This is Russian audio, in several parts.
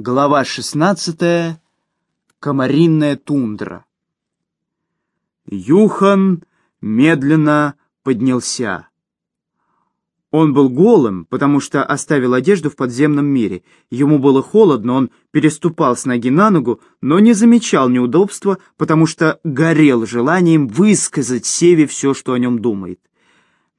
Глава 16. Комаринная тундра. Юхан медленно поднялся. Он был голым, потому что оставил одежду в подземном мире. Ему было холодно, он переступал с ноги на ногу, но не замечал неудобства, потому что горел желанием высказать Севе все, что о нем думает.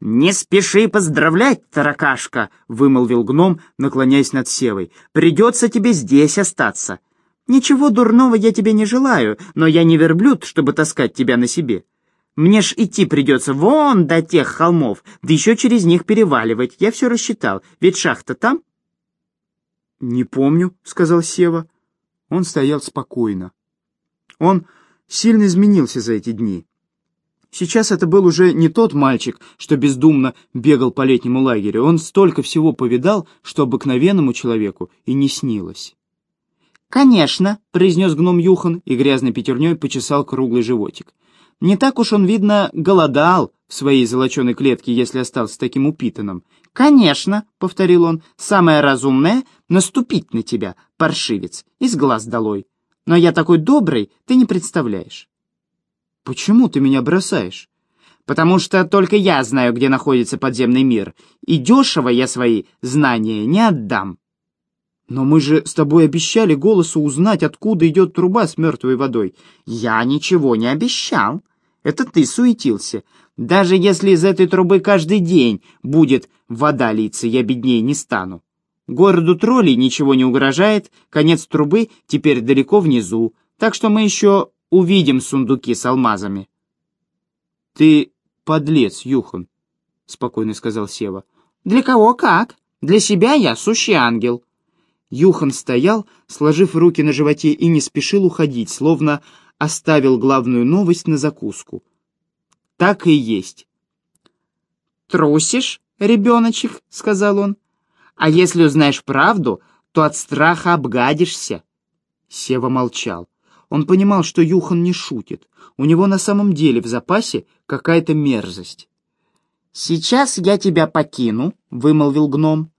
«Не спеши поздравлять, таракашка!» — вымолвил гном, наклоняясь над Севой. «Придется тебе здесь остаться. Ничего дурного я тебе не желаю, но я не верблюд, чтобы таскать тебя на себе. Мне ж идти придется вон до тех холмов, да еще через них переваливать. Я все рассчитал, ведь шахта там?» «Не помню», — сказал Сева. Он стоял спокойно. Он сильно изменился за эти дни. Сейчас это был уже не тот мальчик, что бездумно бегал по летнему лагерю. Он столько всего повидал, что обыкновенному человеку и не снилось. «Конечно», — произнес гном Юхан и грязной пятерней почесал круглый животик. «Не так уж он, видно, голодал в своей золоченой клетке, если остался таким упитанным». «Конечно», — повторил он, — «самое разумное — наступить на тебя, паршивец, из глаз долой. Но я такой добрый, ты не представляешь». «Почему ты меня бросаешь?» «Потому что только я знаю, где находится подземный мир, и дешево я свои знания не отдам». «Но мы же с тобой обещали голосу узнать, откуда идет труба с мертвой водой». «Я ничего не обещал. Это ты суетился. Даже если из этой трубы каждый день будет вода литься, я беднее не стану. Городу троллей ничего не угрожает, конец трубы теперь далеко внизу, так что мы еще увидим сундуки с алмазами. — Ты подлец, Юхан, — спокойно сказал Сева. — Для кого как? Для себя я сущий ангел. Юхан стоял, сложив руки на животе, и не спешил уходить, словно оставил главную новость на закуску. Так и есть. «Трусишь, ребеночек?» — сказал он. «А если узнаешь правду, то от страха обгадишься». Сева молчал. Он понимал, что Юхан не шутит. У него на самом деле в запасе какая-то мерзость. «Сейчас я тебя покину», — вымолвил гном,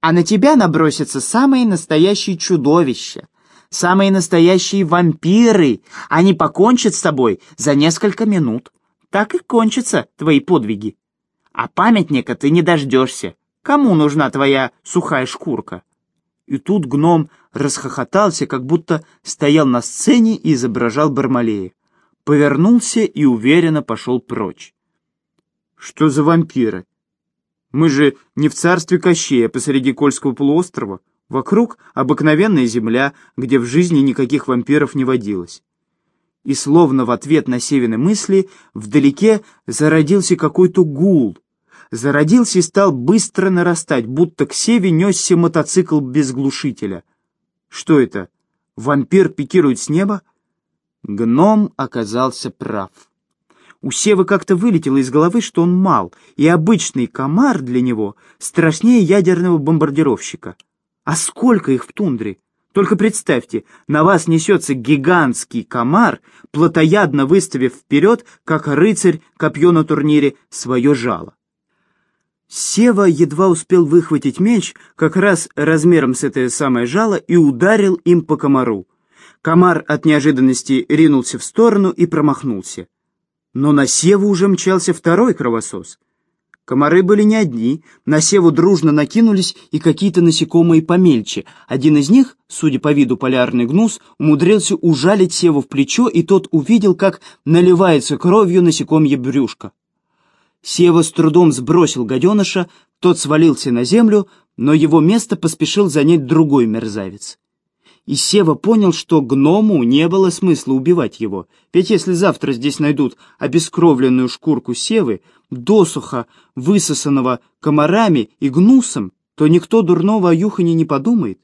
«а на тебя набросятся самые настоящие чудовища, самые настоящие вампиры. Они покончат с тобой за несколько минут. Так и кончатся твои подвиги. А памятника ты не дождешься. Кому нужна твоя сухая шкурка?» И тут гном расхохотался, как будто стоял на сцене и изображал Бармалея. Повернулся и уверенно пошел прочь. «Что за вампиры? Мы же не в царстве Кощея посреди Кольского полуострова. Вокруг обыкновенная земля, где в жизни никаких вампиров не водилось». И словно в ответ на Севины мысли вдалеке зародился какой-то гул — зародился и стал быстро нарастать, будто к Севе несся мотоцикл без глушителя. Что это? Вампир пикирует с неба? Гном оказался прав. У Севы как-то вылетело из головы, что он мал, и обычный комар для него страшнее ядерного бомбардировщика. А сколько их в тундре? Только представьте, на вас несется гигантский комар, плотоядно выставив вперед, как рыцарь копье на турнире, свое жало. Сева едва успел выхватить меч, как раз размером с это самое жало, и ударил им по комару. Комар от неожиданности ринулся в сторону и промахнулся. Но на Севу уже мчался второй кровосос. Комары были не одни, на Севу дружно накинулись и какие-то насекомые помельче. Один из них, судя по виду полярный гнус, умудрился ужалить Севу в плечо, и тот увидел, как наливается кровью насекомье брюшко. Сева с трудом сбросил гаденыша, тот свалился на землю, но его место поспешил занять другой мерзавец. И Сева понял, что гному не было смысла убивать его, ведь если завтра здесь найдут обескровленную шкурку Севы, досуха, высосанного комарами и гнусом, то никто дурного о Юхане не подумает.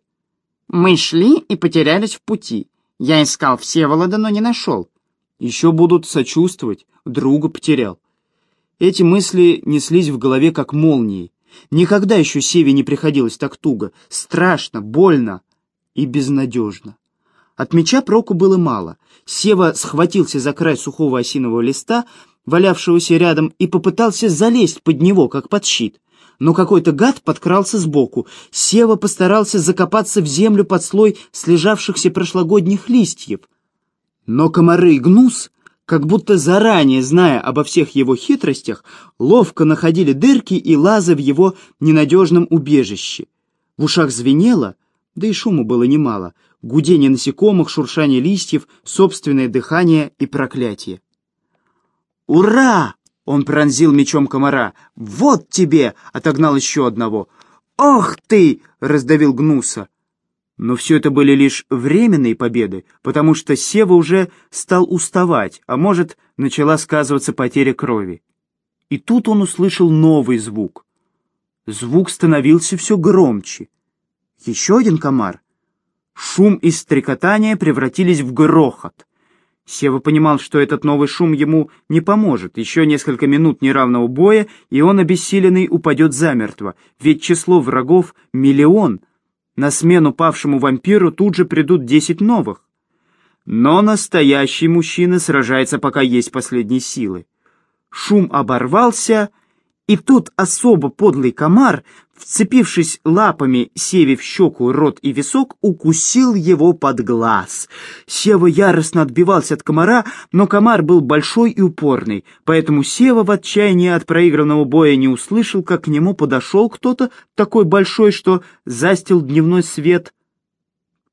Мы шли и потерялись в пути. Я искал Всеволода, но не нашел. Еще будут сочувствовать, друга потерял. Эти мысли неслись в голове как молнии. Никогда еще Севе не приходилось так туго, страшно, больно и безнадежно. От меча проку было мало. Сева схватился за край сухого осинового листа, валявшегося рядом, и попытался залезть под него, как под щит. но какой-то гад подкрался сбоку. Сева постарался закопаться в землю под слой слежавшихся прошлогодних листьев. Но комары и гнус, как будто заранее зная обо всех его хитростях, ловко находили дырки и лазы в его ненадежном убежище. В ушах звенело, да и шуму было немало, гудение насекомых, шуршание листьев, собственное дыхание и проклятие. «Ура!» — он пронзил мечом комара. «Вот тебе!» — отогнал еще одного. «Ох ты!» — раздавил гнуса. Но все это были лишь временные победы, потому что Сева уже стал уставать, а может, начала сказываться потеря крови. И тут он услышал новый звук. Звук становился все громче. Еще один комар. Шум и стрекотание превратились в грохот. Сева понимал, что этот новый шум ему не поможет. Еще несколько минут неравного боя, и он, обессиленный, упадет замертво, ведь число врагов — миллион. На смену павшему вампиру тут же придут десять новых. Но настоящий мужчина сражается, пока есть последние силы. Шум оборвался, и тут особо подлый комар вцепившись лапами Севе в щеку, рот и висок, укусил его под глаз. Сева яростно отбивался от комара, но комар был большой и упорный, поэтому Сева в отчаянии от проигранного боя не услышал, как к нему подошел кто-то такой большой, что застил дневной свет.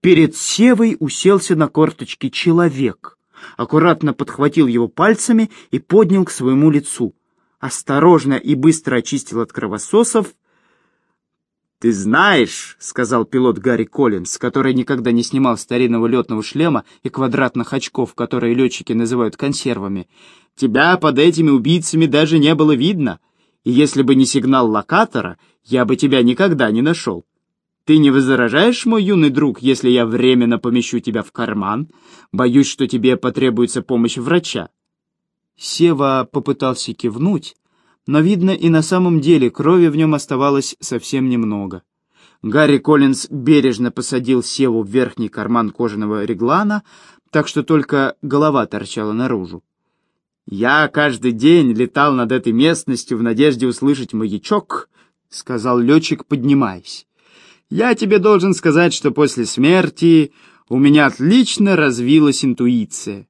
Перед Севой уселся на корточки человек, аккуратно подхватил его пальцами и поднял к своему лицу. Осторожно и быстро очистил от кровососов, «Ты знаешь», — сказал пилот Гарри Коллинз, который никогда не снимал старинного летного шлема и квадратных очков, которые летчики называют консервами, «тебя под этими убийцами даже не было видно, и если бы не сигнал локатора, я бы тебя никогда не нашел. Ты не возражаешь, мой юный друг, если я временно помещу тебя в карман? Боюсь, что тебе потребуется помощь врача». Сева попытался кивнуть, но, видно, и на самом деле крови в нем оставалось совсем немного. Гарри Коллинз бережно посадил Севу в верхний карман кожаного реглана, так что только голова торчала наружу. «Я каждый день летал над этой местностью в надежде услышать маячок», — сказал летчик, поднимаясь. «Я тебе должен сказать, что после смерти у меня отлично развилась интуиция».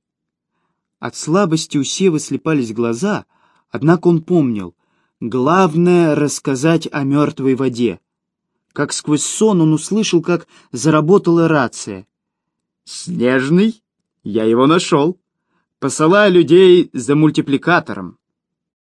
От слабости у Севы слепались глаза — Однако он помнил, главное — рассказать о мертвой воде. Как сквозь сон он услышал, как заработала рация. «Снежный? Я его нашел. Посылаю людей за мультипликатором.